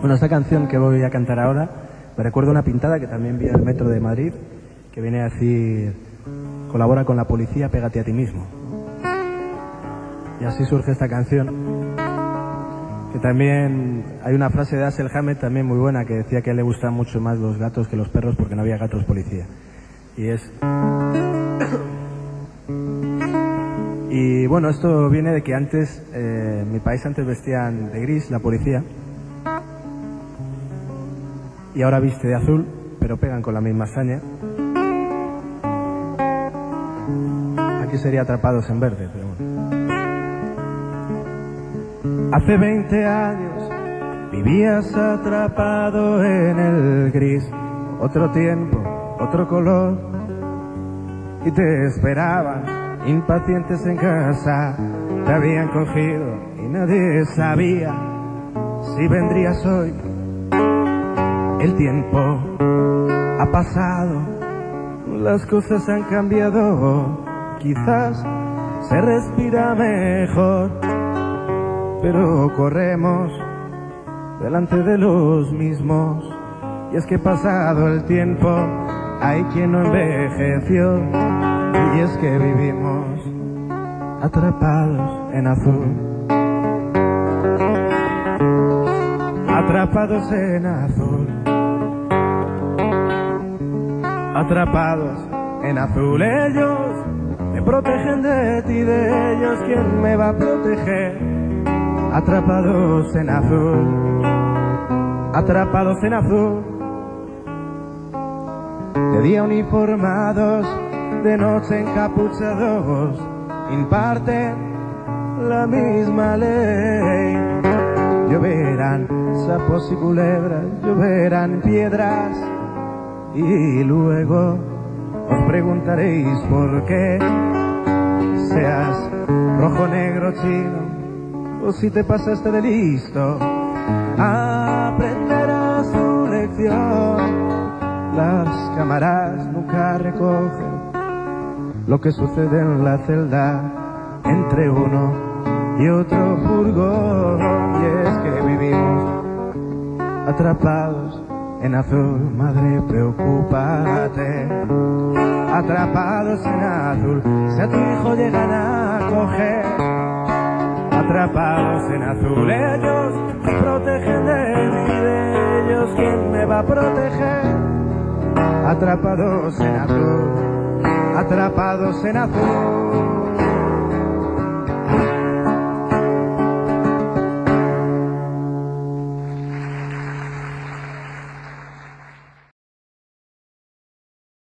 Bueno, esta canción que voy a cantar ahora me recuerda una pintada que también vi en el metro de Madrid, que viene a decir, colabora con la policía, pégate a ti mismo. Y así surge esta canción, que también hay una frase de Asel Hamed también muy buena, que decía que le gustan mucho más los gatos que los perros porque no había gatos policía. Y es... Y bueno, esto viene de que antes, eh, mi país antes vestían de gris la policía y ahora viste de azul, pero pegan con la misma hazaña. Aquí sería atrapados en verde. Hace 20 años vivías atrapado en el gris, otro tiempo, otro color, y te esperaban impacientes en casa, te habían cogido y nadie sabía si vendrías hoy el tiempo ha pasado, las cosas han cambiado, quizás se respira mejor, pero corremos delante de los mismos. Y es que pasado el tiempo, hay quien no envejeció, y es que vivimos atrapados en azul. Atrapados en azul. atrapados en azul. Ellos protegen de ti, de ellos, ¿quién me va a proteger? Atrapados en azul, atrapados en azul. De día uniformados, de noche encapuchados, imparten la misma ley. Lloverán sapos y culebras, lloverán piedras y luego os preguntaréis por qué. Seas rojo, negro, chino o si te pasaste de listo aprenderás tu lección. Las cámaras nunca recogen lo que sucede en la celda entre uno y otro furgón y es que vivimos atrapados en azul, madre, preocúpate. Atrapados en azul, tu hijo llegan a coger. Atrapados en azul, ellos protegen de mí, de ellos, ¿quién me va a proteger? Atrapados en azul, atrapados en azul.